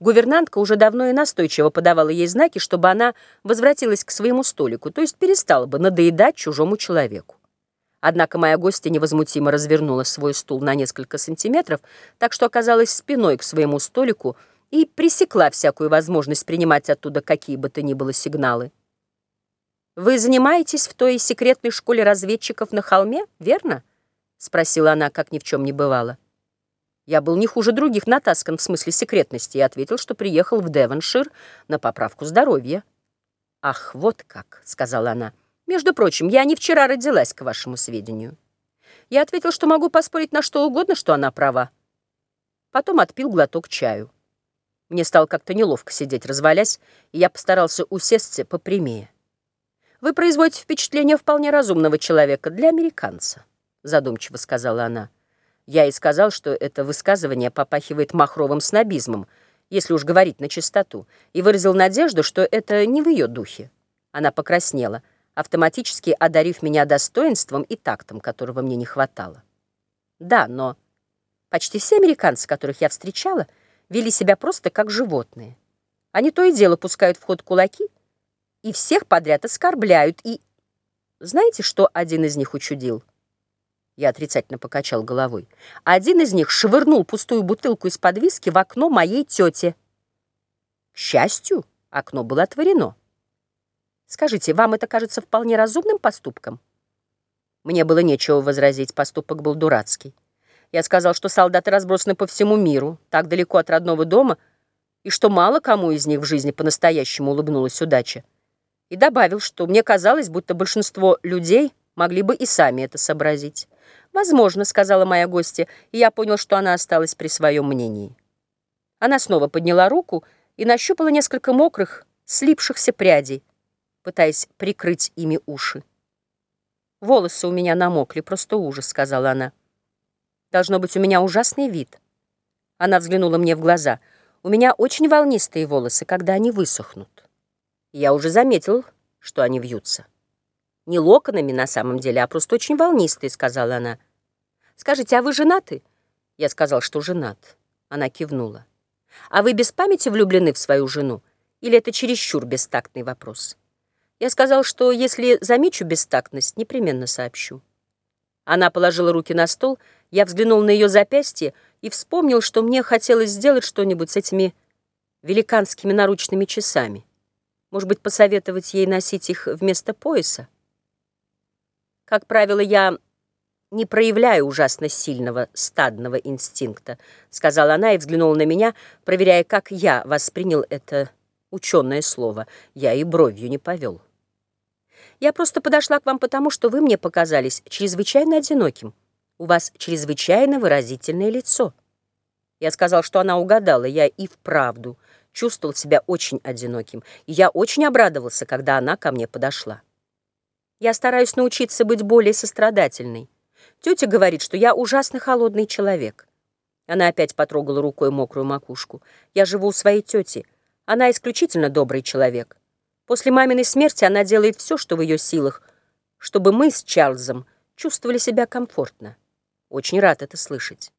Гувернантка уже давно и настойчиво подавала ей знаки, чтобы она возвратилась к своему столику, то есть перестала бы надоедать чужому человеку. Однако моя гостья невозмутимо развернула свой стул на несколько сантиметров, так что оказалась спиной к своему столику и пресекла всякую возможность принимать оттуда какие бы то ни было сигналы. «Вы занимаетесь в той секретной школе разведчиков на холме, верно?» — спросила она, как ни в чем не бывало. Я был не хуже других натаскан в смысле секретности и ответил, что приехал в Девоншир на поправку здоровья. «Ах, вот как», — сказала она. «Между прочим, я не вчера родилась, к вашему сведению». Я ответил, что могу поспорить на что угодно, что она права. Потом отпил глоток чаю. Мне стало как-то неловко сидеть, развалясь, и я постарался усесться попрямее. «Вы производите впечатление вполне разумного человека для американца», — задумчиво сказала она. Я и сказал, что это высказывание попахивает махровым снобизмом, если уж говорить на чистоту, и выразил надежду, что это не в ее духе. Она покраснела, автоматически одарив меня достоинством и тактом, которого мне не хватало. Да, но почти все американцы, которых я встречала, вели себя просто как животные. Они то и дело пускают в ход кулаки и всех подряд оскорбляют, и... Знаете, что один из них учудил? Я отрицательно покачал головой. Один из них швырнул пустую бутылку из-под виски в окно моей тете. К счастью, окно было отворено. Скажите, вам это кажется вполне разумным поступком? Мне было нечего возразить, поступок был дурацкий. Я сказал, что солдаты разбросаны по всему миру, так далеко от родного дома, и что мало кому из них в жизни по-настоящему улыбнулась удача. И добавил, что мне казалось, будто большинство людей могли бы и сами это сообразить. «Возможно», — сказала моя гостья, и я понял, что она осталась при своем мнении. Она снова подняла руку и нащупала несколько мокрых, слипшихся прядей, пытаясь прикрыть ими уши. «Волосы у меня намокли, просто ужас», — сказала она. «Должно быть, у меня ужасный вид». Она взглянула мне в глаза. «У меня очень волнистые волосы, когда они высохнут». Я уже заметил, что они вьются. Не локонами на самом деле, а просто очень волнистые, сказала она. Скажите, а вы женаты? Я сказал, что женат. Она кивнула. А вы без памяти влюблены в свою жену? Или это чересчур бестактный вопрос? Я сказал, что если замечу бестактность, непременно сообщу. Она положила руки на стол, я взглянул на ее запястье и вспомнил, что мне хотелось сделать что-нибудь с этими великанскими наручными часами. Может быть, посоветовать ей носить их вместо пояса? Как правило, я не проявляю ужасно сильного стадного инстинкта, сказала она и взглянула на меня, проверяя, как я воспринял это ученое слово. Я и бровью не повел. Я просто подошла к вам потому, что вы мне показались чрезвычайно одиноким. У вас чрезвычайно выразительное лицо. Я сказал, что она угадала, я и вправду чувствовал себя очень одиноким, и я очень обрадовался, когда она ко мне подошла. Я стараюсь научиться быть более сострадательной. Тетя говорит, что я ужасно холодный человек. Она опять потрогала рукой мокрую макушку. Я живу у своей тети. Она исключительно добрый человек. После маминой смерти она делает все, что в ее силах, чтобы мы с Чарльзом чувствовали себя комфортно. Очень рад это слышать.